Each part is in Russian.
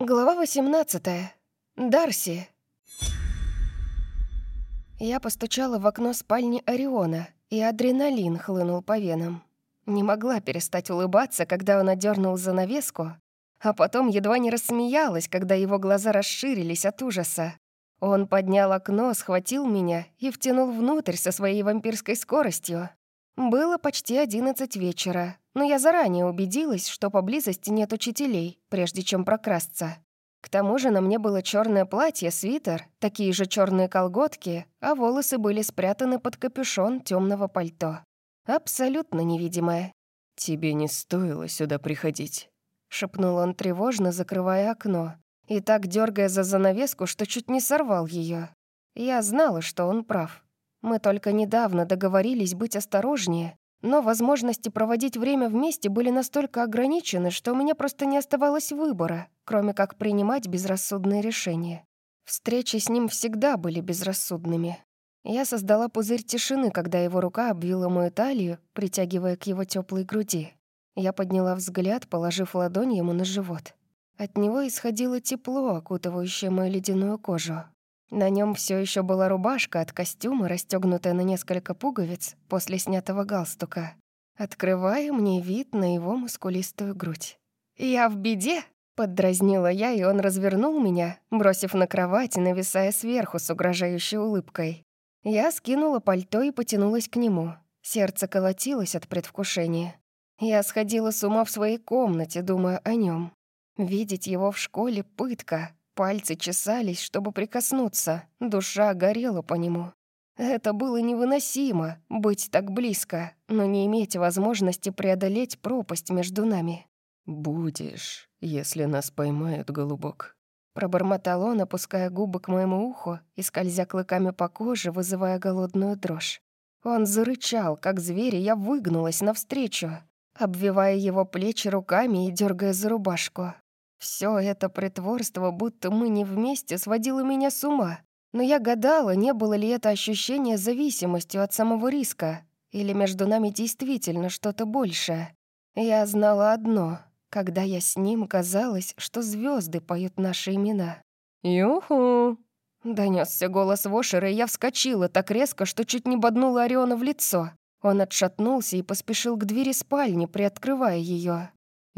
Глава 18. Дарси. Я постучала в окно спальни Ориона, и адреналин хлынул по венам. Не могла перестать улыбаться, когда он одернул занавеску, а потом едва не рассмеялась, когда его глаза расширились от ужаса. Он поднял окно, схватил меня и втянул внутрь со своей вампирской скоростью. Было почти одиннадцать вечера, но я заранее убедилась, что поблизости нет учителей, прежде чем прокрасться. К тому же на мне было черное платье, свитер, такие же черные колготки, а волосы были спрятаны под капюшон темного пальто. Абсолютно невидимое. «Тебе не стоило сюда приходить», — шепнул он тревожно, закрывая окно, и так дергая за занавеску, что чуть не сорвал ее. Я знала, что он прав. Мы только недавно договорились быть осторожнее, но возможности проводить время вместе были настолько ограничены, что у меня просто не оставалось выбора, кроме как принимать безрассудные решения. Встречи с ним всегда были безрассудными. Я создала пузырь тишины, когда его рука обвила мою талию, притягивая к его теплой груди. Я подняла взгляд, положив ладонь ему на живот. От него исходило тепло, окутывающее мою ледяную кожу. На нем все еще была рубашка от костюма, расстегнутая на несколько пуговиц после снятого галстука, открывая мне вид на его мускулистую грудь. «Я в беде!» — поддразнила я, и он развернул меня, бросив на кровать и нависая сверху с угрожающей улыбкой. Я скинула пальто и потянулась к нему. Сердце колотилось от предвкушения. Я сходила с ума в своей комнате, думая о нем. Видеть его в школе — пытка, Пальцы чесались, чтобы прикоснуться, душа горела по нему. Это было невыносимо, быть так близко, но не иметь возможности преодолеть пропасть между нами. «Будешь, если нас поймают, голубок», — пробормотал он, опуская губы к моему уху и скользя клыками по коже, вызывая голодную дрожь. Он зарычал, как зверь, и я выгнулась навстречу, обвивая его плечи руками и дергая за рубашку. Все это притворство, будто мы не вместе, сводило меня с ума. Но я гадала, не было ли это ощущение зависимостью от самого риска, или между нами действительно что-то большее. Я знала одно. Когда я с ним, казалось, что звезды поют наши имена. «Юху!» Донесся голос Вошера, и я вскочила так резко, что чуть не боднула Ориона в лицо. Он отшатнулся и поспешил к двери спальни, приоткрывая ее.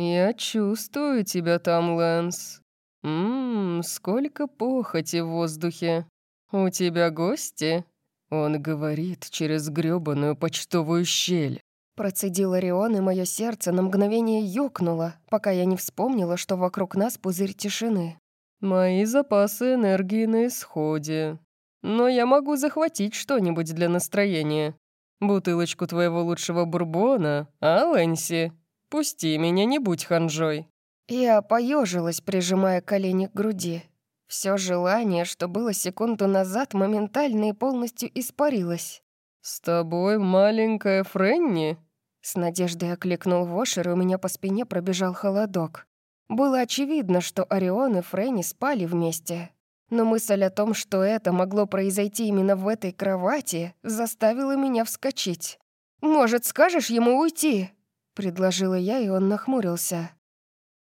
«Я чувствую тебя там, Лэнс. Ммм, сколько похоти в воздухе. У тебя гости?» Он говорит через грёбаную почтовую щель. Процедил Орион, и мое сердце на мгновение ёкнуло, пока я не вспомнила, что вокруг нас пузырь тишины. «Мои запасы энергии на исходе. Но я могу захватить что-нибудь для настроения. Бутылочку твоего лучшего бурбона, а, Лэнси?» Пусти меня, не будь ханжой». Я поежилась, прижимая колени к груди. Все желание, что было секунду назад, моментально и полностью испарилось. «С тобой маленькая Френни?» С надеждой окликнул Вошер, и у меня по спине пробежал холодок. Было очевидно, что Орион и Фрэнни спали вместе. Но мысль о том, что это могло произойти именно в этой кровати, заставила меня вскочить. «Может, скажешь ему уйти?» Предложила я, и он нахмурился.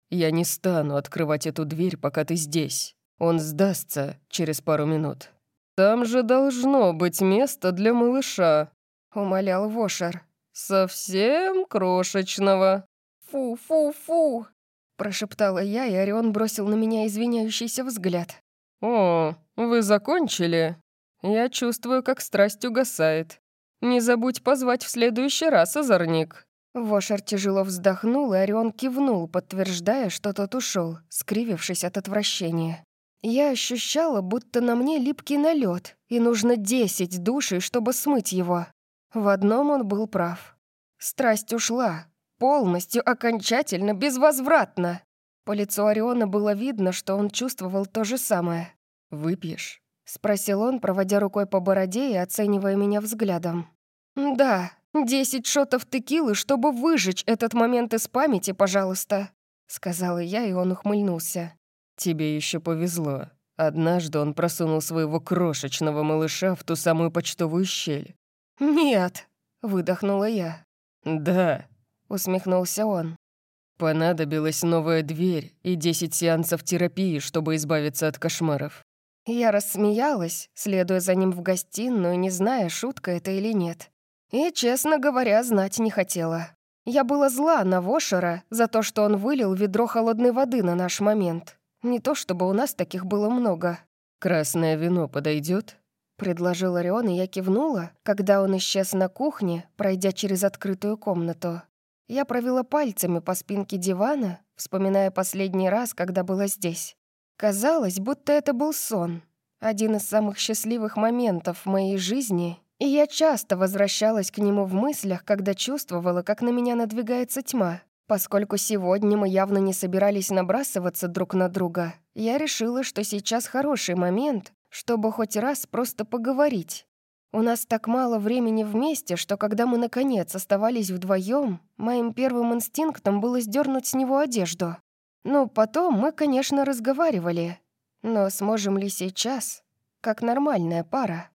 «Я не стану открывать эту дверь, пока ты здесь. Он сдастся через пару минут. Там же должно быть место для малыша», — умолял Вошер. «Совсем крошечного». «Фу-фу-фу», — прошептала я, и Орион бросил на меня извиняющийся взгляд. «О, вы закончили? Я чувствую, как страсть угасает. Не забудь позвать в следующий раз, озорник». Вошер тяжело вздохнул, и Орион кивнул, подтверждая, что тот ушел, скривившись от отвращения. Я ощущала, будто на мне липкий налет, и нужно десять душей, чтобы смыть его. В одном он был прав. Страсть ушла. Полностью, окончательно, безвозвратно. По лицу Ориона было видно, что он чувствовал то же самое. «Выпьешь?» — спросил он, проводя рукой по бороде и оценивая меня взглядом. «Да», «Десять шотов текилы, чтобы выжечь этот момент из памяти, пожалуйста», — сказала я, и он ухмыльнулся. «Тебе еще повезло. Однажды он просунул своего крошечного малыша в ту самую почтовую щель». «Нет», — выдохнула я. «Да», — усмехнулся он. Понадобилась новая дверь и 10 сеансов терапии, чтобы избавиться от кошмаров. Я рассмеялась, следуя за ним в гостиную, не зная, шутка это или нет. И, честно говоря, знать не хотела. Я была зла на Вошера за то, что он вылил ведро холодной воды на наш момент. Не то чтобы у нас таких было много. «Красное вино подойдет? предложил Орион, и я кивнула, когда он исчез на кухне, пройдя через открытую комнату. Я провела пальцами по спинке дивана, вспоминая последний раз, когда была здесь. Казалось, будто это был сон. Один из самых счастливых моментов в моей жизни, и я часто возвращалась к нему в мыслях, когда чувствовала, как на меня надвигается тьма. Поскольку сегодня мы явно не собирались набрасываться друг на друга, я решила, что сейчас хороший момент, чтобы хоть раз просто поговорить. У нас так мало времени вместе, что когда мы, наконец, оставались вдвоем, моим первым инстинктом было сдернуть с него одежду. Ну, потом мы, конечно, разговаривали. Но сможем ли сейчас? Как нормальная пара.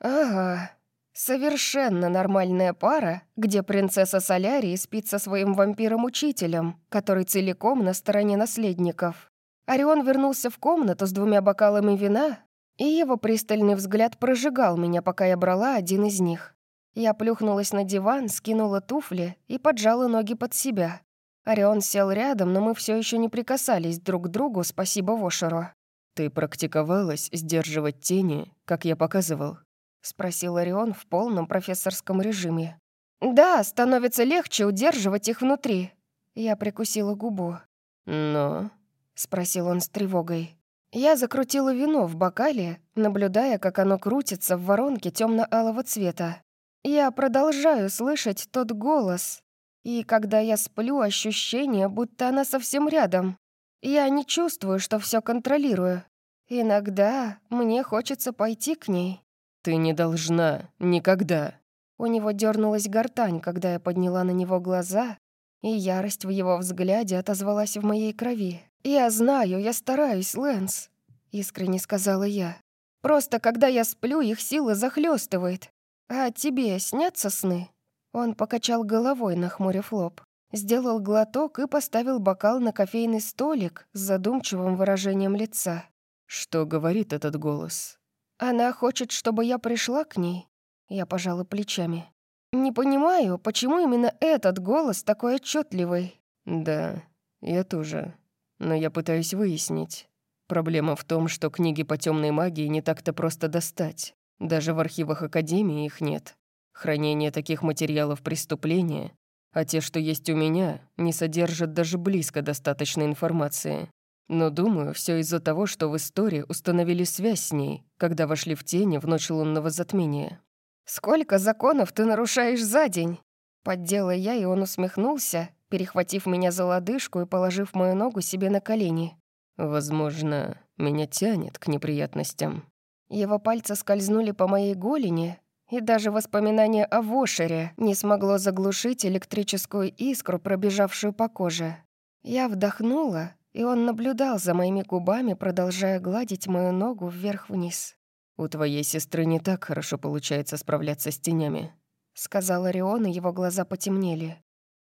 Ага, совершенно нормальная пара, где принцесса Солярии спит со своим вампиром-учителем, который целиком на стороне наследников. Орион вернулся в комнату с двумя бокалами вина, и его пристальный взгляд прожигал меня, пока я брала один из них. Я плюхнулась на диван, скинула туфли и поджала ноги под себя. Орион сел рядом, но мы все еще не прикасались друг к другу, спасибо Вошеру. «Ты практиковалась сдерживать тени, как я показывал?» — спросил Орион в полном профессорском режиме. «Да, становится легче удерживать их внутри». Я прикусила губу. «Но...» — спросил он с тревогой. Я закрутила вино в бокале, наблюдая, как оно крутится в воронке темно алого цвета. Я продолжаю слышать тот голос, и когда я сплю, ощущение, будто она совсем рядом. Я не чувствую, что все контролирую. Иногда мне хочется пойти к ней. «Ты не должна. Никогда». У него дернулась гортань, когда я подняла на него глаза, и ярость в его взгляде отозвалась в моей крови. «Я знаю, я стараюсь, Лэнс», — искренне сказала я. «Просто когда я сплю, их сила захлестывает. А тебе снятся сны?» Он покачал головой, нахмурив лоб. Сделал глоток и поставил бокал на кофейный столик с задумчивым выражением лица. «Что говорит этот голос?» «Она хочет, чтобы я пришла к ней?» Я пожала плечами. «Не понимаю, почему именно этот голос такой отчетливый. «Да, я тоже. Но я пытаюсь выяснить. Проблема в том, что книги по темной магии не так-то просто достать. Даже в архивах Академии их нет. Хранение таких материалов преступления, а те, что есть у меня, не содержат даже близко достаточной информации. Но думаю, все из-за того, что в истории установили связь с ней, когда вошли в тени в ночь лунного затмения. «Сколько законов ты нарушаешь за день?» Поддела я, и он усмехнулся, перехватив меня за лодыжку и положив мою ногу себе на колени. «Возможно, меня тянет к неприятностям». Его пальцы скользнули по моей голени, и даже воспоминание о Вошере не смогло заглушить электрическую искру, пробежавшую по коже. Я вдохнула, и он наблюдал за моими губами, продолжая гладить мою ногу вверх-вниз. «У твоей сестры не так хорошо получается справляться с тенями», — сказал Орион, и его глаза потемнели.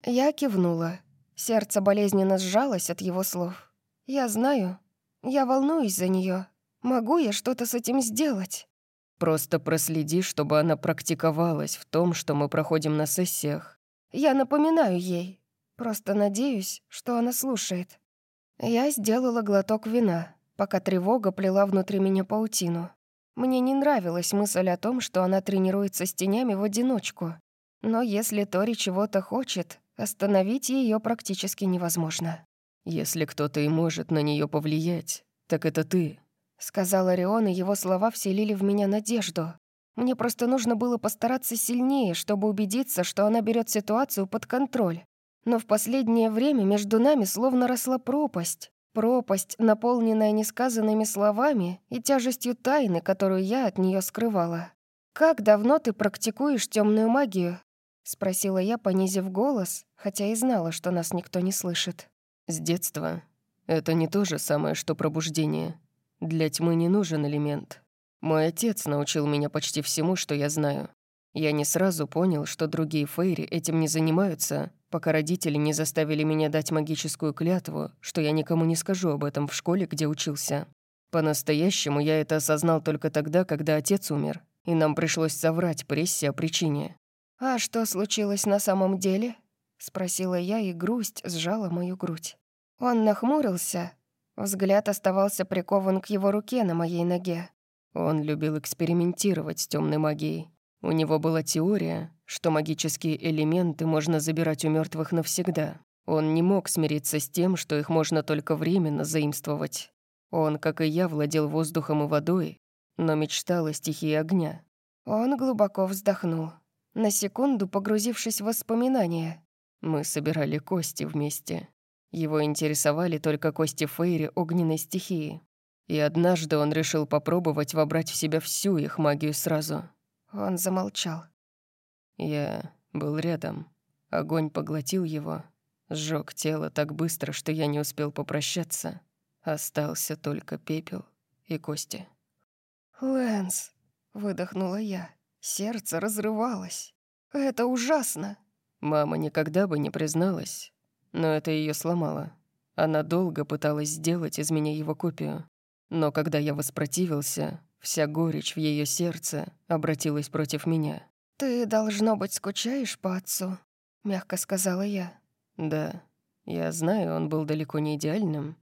Я кивнула. Сердце болезненно сжалось от его слов. «Я знаю. Я волнуюсь за нее. Могу я что-то с этим сделать?» Просто проследи, чтобы она практиковалась в том, что мы проходим на сессиях. Я напоминаю ей. Просто надеюсь, что она слушает. Я сделала глоток вина, пока тревога плела внутри меня паутину. Мне не нравилась мысль о том, что она тренируется с тенями в одиночку. Но если Тори чего-то хочет, остановить ее практически невозможно. Если кто-то и может на нее повлиять, так это ты. — сказал Орион, и его слова вселили в меня надежду. Мне просто нужно было постараться сильнее, чтобы убедиться, что она берет ситуацию под контроль. Но в последнее время между нами словно росла пропасть. Пропасть, наполненная несказанными словами и тяжестью тайны, которую я от нее скрывала. «Как давно ты практикуешь темную магию?» — спросила я, понизив голос, хотя и знала, что нас никто не слышит. «С детства. Это не то же самое, что пробуждение. Для тьмы не нужен элемент. Мой отец научил меня почти всему, что я знаю. Я не сразу понял, что другие фейри этим не занимаются, пока родители не заставили меня дать магическую клятву, что я никому не скажу об этом в школе, где учился. По-настоящему я это осознал только тогда, когда отец умер, и нам пришлось соврать прессе о причине. «А что случилось на самом деле?» — спросила я, и грусть сжала мою грудь. Он нахмурился. Взгляд оставался прикован к его руке на моей ноге. Он любил экспериментировать с темной магией. У него была теория, что магические элементы можно забирать у мертвых навсегда. Он не мог смириться с тем, что их можно только временно заимствовать. Он, как и я, владел воздухом и водой, но мечтал о стихии огня. Он глубоко вздохнул, на секунду погрузившись в воспоминания. Мы собирали кости вместе. Его интересовали только кости Фейри огненной стихии. И однажды он решил попробовать вобрать в себя всю их магию сразу. Он замолчал. Я был рядом. Огонь поглотил его, сжег тело так быстро, что я не успел попрощаться. Остался только пепел и кости. «Лэнс», — выдохнула я. Сердце разрывалось. «Это ужасно!» Мама никогда бы не призналась, но это ее сломало. Она долго пыталась сделать из меня его копию. Но когда я воспротивился, вся горечь в ее сердце обратилась против меня. «Ты, должно быть, скучаешь по отцу», — мягко сказала я. «Да, я знаю, он был далеко не идеальным,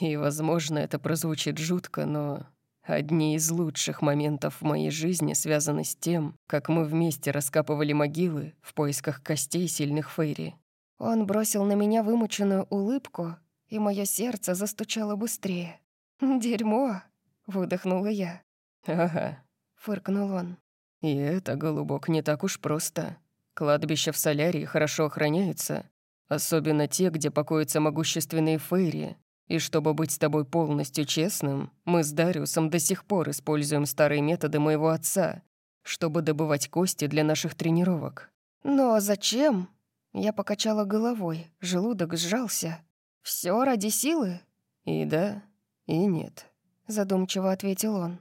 и, возможно, это прозвучит жутко, но одни из лучших моментов в моей жизни связаны с тем, как мы вместе раскапывали могилы в поисках костей сильных Фейри». Он бросил на меня вымученную улыбку, и мое сердце застучало быстрее. «Дерьмо!» — выдохнула я. «Ага», — фыркнул он. И это, голубок, не так уж просто. Кладбища в Солярии хорошо охраняются, особенно те, где покоятся могущественные фейри. И чтобы быть с тобой полностью честным, мы с Дариусом до сих пор используем старые методы моего отца, чтобы добывать кости для наших тренировок. Но зачем? Я покачала головой, желудок сжался. Все ради силы? И да, и нет, задумчиво ответил он.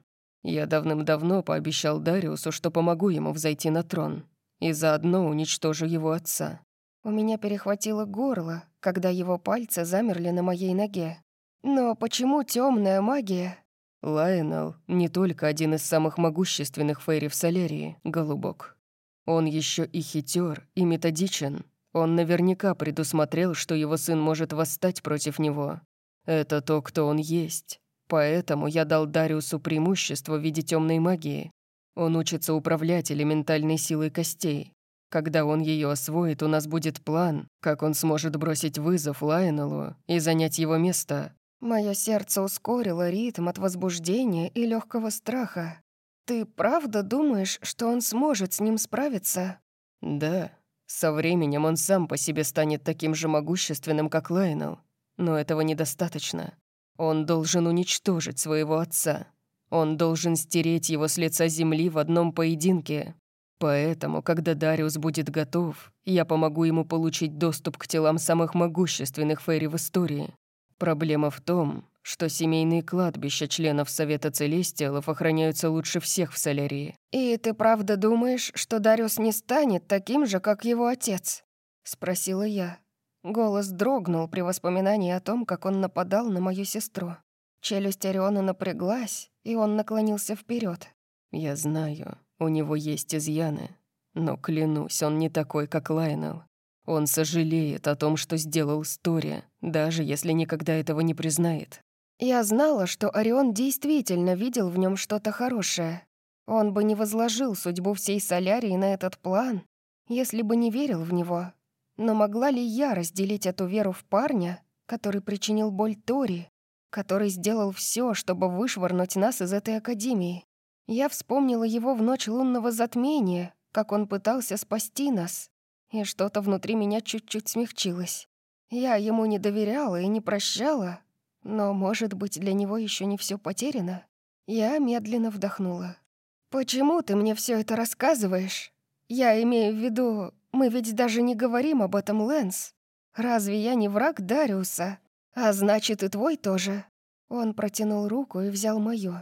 Я давным-давно пообещал Дариусу, что помогу ему взойти на трон, и заодно уничтожу его отца. У меня перехватило горло, когда его пальцы замерли на моей ноге. Но почему темная магия? Лайонел не только один из самых могущественных фейри в Солерии, голубок. Он еще и хитер, и методичен. Он наверняка предусмотрел, что его сын может восстать против него. Это то, кто он есть. Поэтому я дал Дариусу преимущество в виде темной магии. Он учится управлять элементальной силой костей. Когда он ее освоит, у нас будет план, как он сможет бросить вызов Лайонеллу и занять его место. Мое сердце ускорило ритм от возбуждения и легкого страха. Ты правда думаешь, что он сможет с ним справиться? Да. Со временем он сам по себе станет таким же могущественным, как Лайонелл. Но этого недостаточно. Он должен уничтожить своего отца. Он должен стереть его с лица земли в одном поединке. Поэтому, когда Дариус будет готов, я помогу ему получить доступ к телам самых могущественных фейри в истории. Проблема в том, что семейные кладбища членов Совета Целестиалов охраняются лучше всех в Солярии. «И ты правда думаешь, что Дариус не станет таким же, как его отец?» — спросила я. Голос дрогнул при воспоминании о том, как он нападал на мою сестру. Челюсть Ориона напряглась, и он наклонился вперед. «Я знаю, у него есть изъяны, но, клянусь, он не такой, как Лайнел. Он сожалеет о том, что сделал Стори, даже если никогда этого не признает». Я знала, что Орион действительно видел в нем что-то хорошее. Он бы не возложил судьбу всей Солярии на этот план, если бы не верил в него. Но могла ли я разделить эту веру в парня, который причинил боль Тори, который сделал все, чтобы вышвырнуть нас из этой академии? Я вспомнила его в ночь лунного затмения, как он пытался спасти нас, и что-то внутри меня чуть-чуть смягчилось. Я ему не доверяла и не прощала, но, может быть, для него еще не все потеряно? Я медленно вдохнула. «Почему ты мне все это рассказываешь? Я имею в виду, мы ведь даже не говорим об этом, Лэнс. Разве я не враг Дариуса? А значит, и твой тоже». Он протянул руку и взял моё.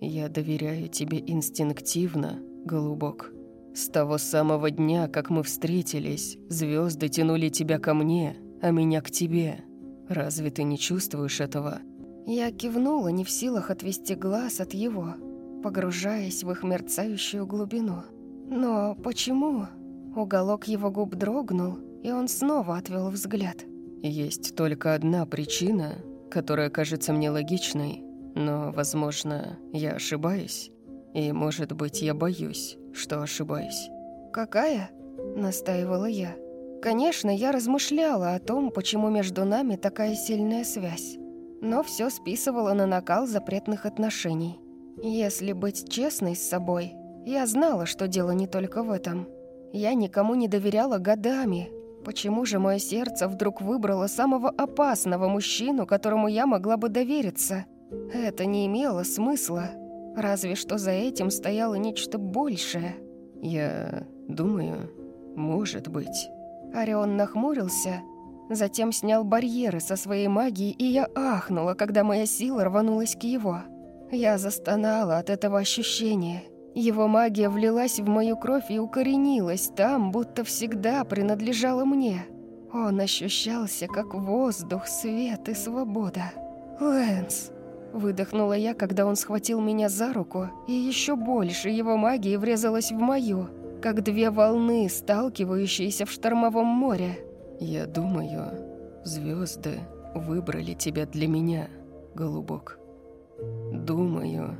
«Я доверяю тебе инстинктивно, голубок. С того самого дня, как мы встретились, звезды тянули тебя ко мне, а меня к тебе. Разве ты не чувствуешь этого?» Я кивнула, не в силах отвести глаз от его, погружаясь в их мерцающую глубину. Но почему? Уголок его губ дрогнул, и он снова отвел взгляд. «Есть только одна причина, которая кажется мне логичной, но, возможно, я ошибаюсь, и, может быть, я боюсь, что ошибаюсь». «Какая?» — настаивала я. Конечно, я размышляла о том, почему между нами такая сильная связь, но все списывала на накал запретных отношений. Если быть честной с собой, я знала, что дело не только в этом. Я никому не доверяла годами. Почему же мое сердце вдруг выбрало самого опасного мужчину, которому я могла бы довериться? Это не имело смысла. Разве что за этим стояло нечто большее. Я думаю, может быть. Орион нахмурился, затем снял барьеры со своей магией, и я ахнула, когда моя сила рванулась к его. Я застонала от этого ощущения. Его магия влилась в мою кровь и укоренилась там, будто всегда принадлежала мне. Он ощущался, как воздух, свет и свобода. «Лэнс!» Выдохнула я, когда он схватил меня за руку, и еще больше его магии врезалась в мою как две волны, сталкивающиеся в штормовом море. «Я думаю, звезды выбрали тебя для меня, голубок. Думаю,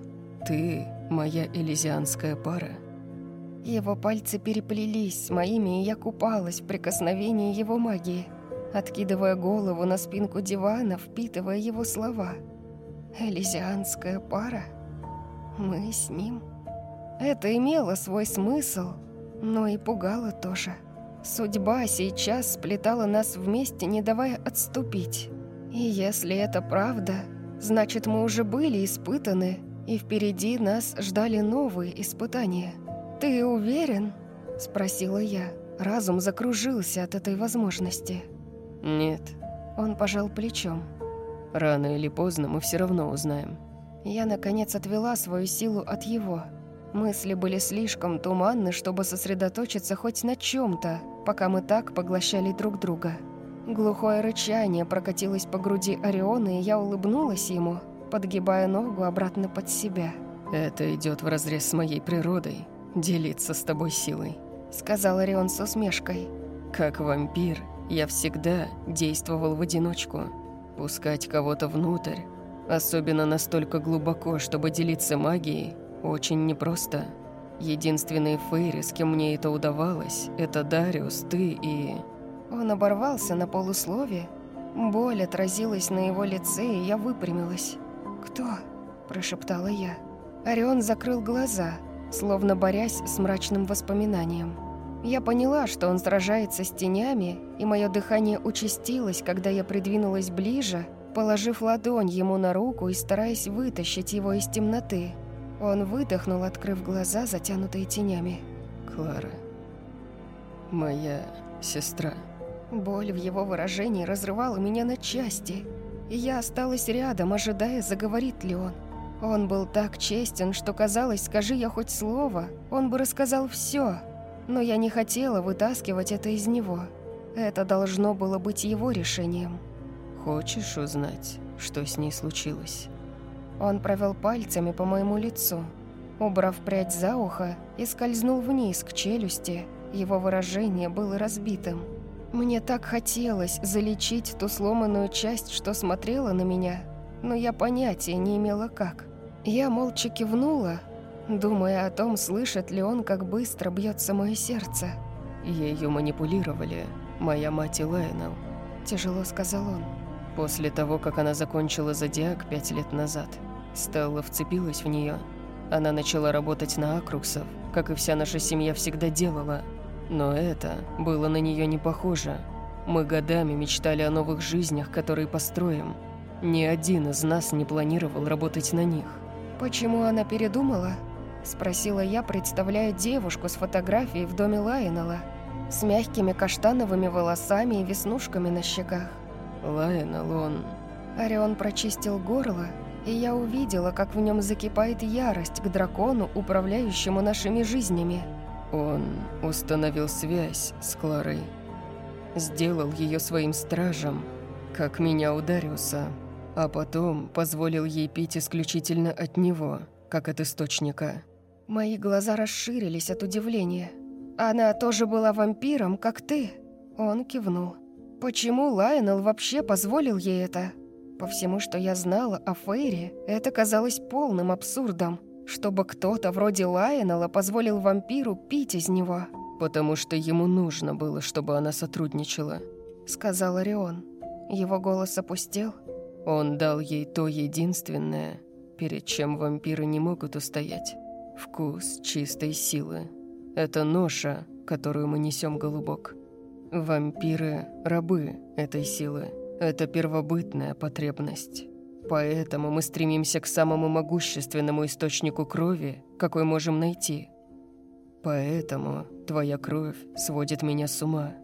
ты моя элизианская пара». Его пальцы переплелись с моими, и я купалась в прикосновении его магии, откидывая голову на спинку дивана, впитывая его слова. «Элизианская пара? Мы с ним?» Это имело свой смысл — но и пугало тоже. Судьба сейчас сплетала нас вместе, не давая отступить. И если это правда, значит, мы уже были испытаны, и впереди нас ждали новые испытания. «Ты уверен?» – спросила я. Разум закружился от этой возможности. «Нет». Он пожал плечом. «Рано или поздно мы все равно узнаем». Я, наконец, отвела свою силу от его – Мысли были слишком туманны, чтобы сосредоточиться хоть на чем-то, пока мы так поглощали друг друга. Глухое рычание прокатилось по груди Ориона, и я улыбнулась ему, подгибая ногу обратно под себя. «Это идет вразрез с моей природой, делиться с тобой силой», — сказал Орион с усмешкой. «Как вампир, я всегда действовал в одиночку. Пускать кого-то внутрь, особенно настолько глубоко, чтобы делиться магией, очень непросто. Единственные фейри, с кем мне это удавалось, это Дариус, ты и... Он оборвался на полуслове. Боль отразилась на его лице, и я выпрямилась. «Кто?» – прошептала я. Орион закрыл глаза, словно борясь с мрачным воспоминанием. Я поняла, что он сражается с тенями, и мое дыхание участилось, когда я придвинулась ближе, положив ладонь ему на руку и стараясь вытащить его из темноты. Он выдохнул, открыв глаза, затянутые тенями. «Клара, моя сестра». Боль в его выражении разрывала меня на части, и я осталась рядом, ожидая, заговорит ли он. Он был так честен, что казалось, скажи я хоть слово, он бы рассказал все, но я не хотела вытаскивать это из него. Это должно было быть его решением. «Хочешь узнать, что с ней случилось?» Он провел пальцами по моему лицу, убрав прядь за ухо и скользнул вниз к челюсти. Его выражение было разбитым. Мне так хотелось залечить ту сломанную часть, что смотрела на меня, но я понятия не имела как. Я молча кивнула, думая о том, слышит ли он, как быстро бьется мое сердце. «Ею манипулировали, моя мать и Лайнел», – тяжело сказал он. «После того, как она закончила зодиак пять лет назад». Стелла вцепилась в нее. Она начала работать на Акруксов, как и вся наша семья всегда делала. Но это было на нее не похоже. Мы годами мечтали о новых жизнях, которые построим. Ни один из нас не планировал работать на них. «Почему она передумала?» – спросила я, представляя девушку с фотографией в доме Лайонела, с мягкими каштановыми волосами и веснушками на щеках. Лайонел, он... Орион прочистил горло и я увидела, как в нем закипает ярость к дракону, управляющему нашими жизнями. Он установил связь с Кларой. Сделал ее своим стражем, как меня у Дариуса, а потом позволил ей пить исключительно от него, как от источника. Мои глаза расширились от удивления. «Она тоже была вампиром, как ты?» Он кивнул. «Почему Лайонел вообще позволил ей это?» По всему, что я знала о Фейре, это казалось полным абсурдом, чтобы кто-то вроде Лайонела позволил вампиру пить из него. «Потому что ему нужно было, чтобы она сотрудничала», — сказал Орион. Его голос опустел. «Он дал ей то единственное, перед чем вампиры не могут устоять. Вкус чистой силы. Это ноша, которую мы несем голубок. Вампиры — рабы этой силы. Это первобытная потребность. Поэтому мы стремимся к самому могущественному источнику крови, какой можем найти. Поэтому твоя кровь сводит меня с ума.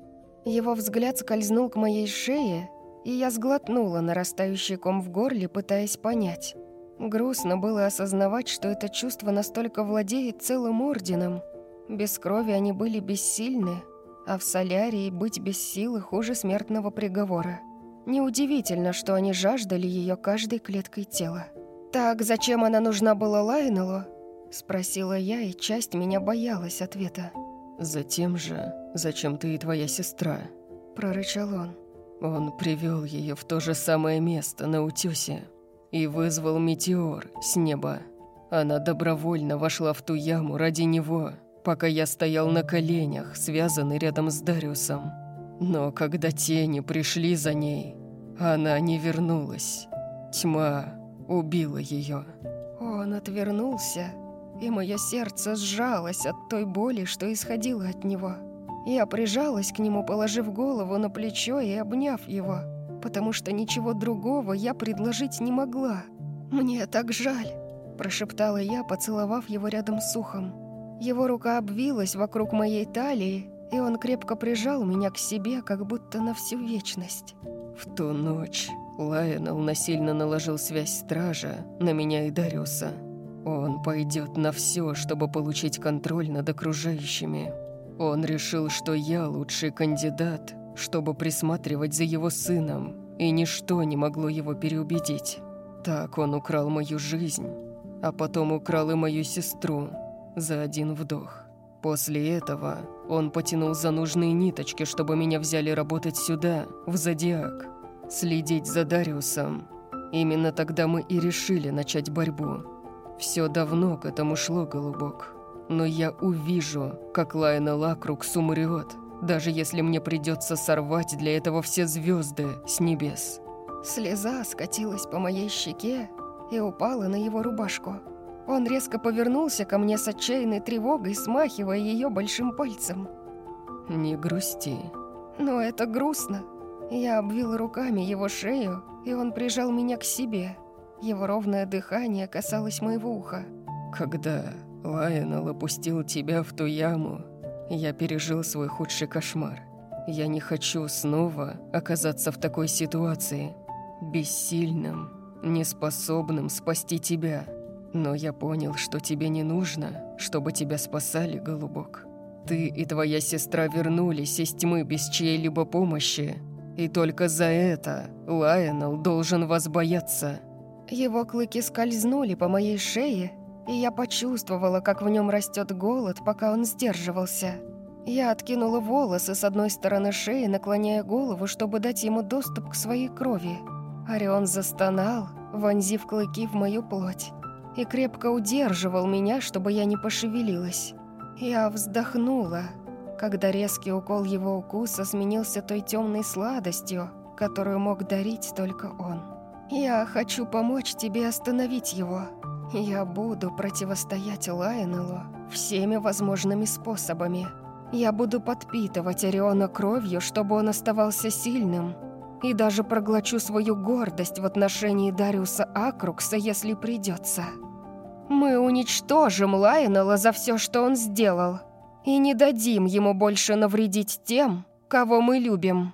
Его взгляд скользнул к моей шее, и я сглотнула нарастающий ком в горле, пытаясь понять. Грустно было осознавать, что это чувство настолько владеет целым орденом. Без крови они были бессильны, а в солярии быть без силы хуже смертного приговора. Неудивительно, что они жаждали ее каждой клеткой тела. «Так зачем она нужна была Лайнелу?» Спросила я, и часть меня боялась ответа. «Затем же, зачем ты и твоя сестра?» Прорычал он. Он привел ее в то же самое место на утесе и вызвал метеор с неба. Она добровольно вошла в ту яму ради него, пока я стоял на коленях, связанный рядом с Дариусом. Но когда тени пришли за ней, она не вернулась. Тьма убила ее. Он отвернулся, и мое сердце сжалось от той боли, что исходило от него. Я прижалась к нему, положив голову на плечо и обняв его, потому что ничего другого я предложить не могла. «Мне так жаль», – прошептала я, поцеловав его рядом с ухом. Его рука обвилась вокруг моей талии, и он крепко прижал меня к себе, как будто на всю вечность. В ту ночь Лайонел насильно наложил связь стража на меня и Дариуса. Он пойдет на все, чтобы получить контроль над окружающими. Он решил, что я лучший кандидат, чтобы присматривать за его сыном, и ничто не могло его переубедить. Так он украл мою жизнь, а потом украл и мою сестру за один вдох. После этого он потянул за нужные ниточки, чтобы меня взяли работать сюда, в Зодиак, следить за Дариусом. Именно тогда мы и решили начать борьбу. Все давно к этому шло, Голубок. Но я увижу, как Лайна Лакрукс умрет, даже если мне придется сорвать для этого все звезды с небес. Слеза скатилась по моей щеке и упала на его рубашку. Он резко повернулся ко мне с отчаянной тревогой, смахивая ее большим пальцем. «Не грусти». «Но это грустно». Я обвил руками его шею, и он прижал меня к себе. Его ровное дыхание касалось моего уха. «Когда Лайонел опустил тебя в ту яму, я пережил свой худший кошмар. Я не хочу снова оказаться в такой ситуации, бессильным, неспособным спасти тебя». Но я понял, что тебе не нужно, чтобы тебя спасали, голубок. Ты и твоя сестра вернулись из тьмы без чьей-либо помощи. И только за это Лайонел должен вас бояться». Его клыки скользнули по моей шее, и я почувствовала, как в нем растет голод, пока он сдерживался. Я откинула волосы с одной стороны шеи, наклоняя голову, чтобы дать ему доступ к своей крови. Орион застонал, вонзив клыки в мою плоть и крепко удерживал меня, чтобы я не пошевелилась. Я вздохнула, когда резкий укол его укуса сменился той темной сладостью, которую мог дарить только он. «Я хочу помочь тебе остановить его. Я буду противостоять Лайонеллу всеми возможными способами. Я буду подпитывать Ориона кровью, чтобы он оставался сильным, и даже проглочу свою гордость в отношении Дариуса Акрукса, если придется. Мы уничтожим Лайнела за все, что он сделал, и не дадим ему больше навредить тем, кого мы любим».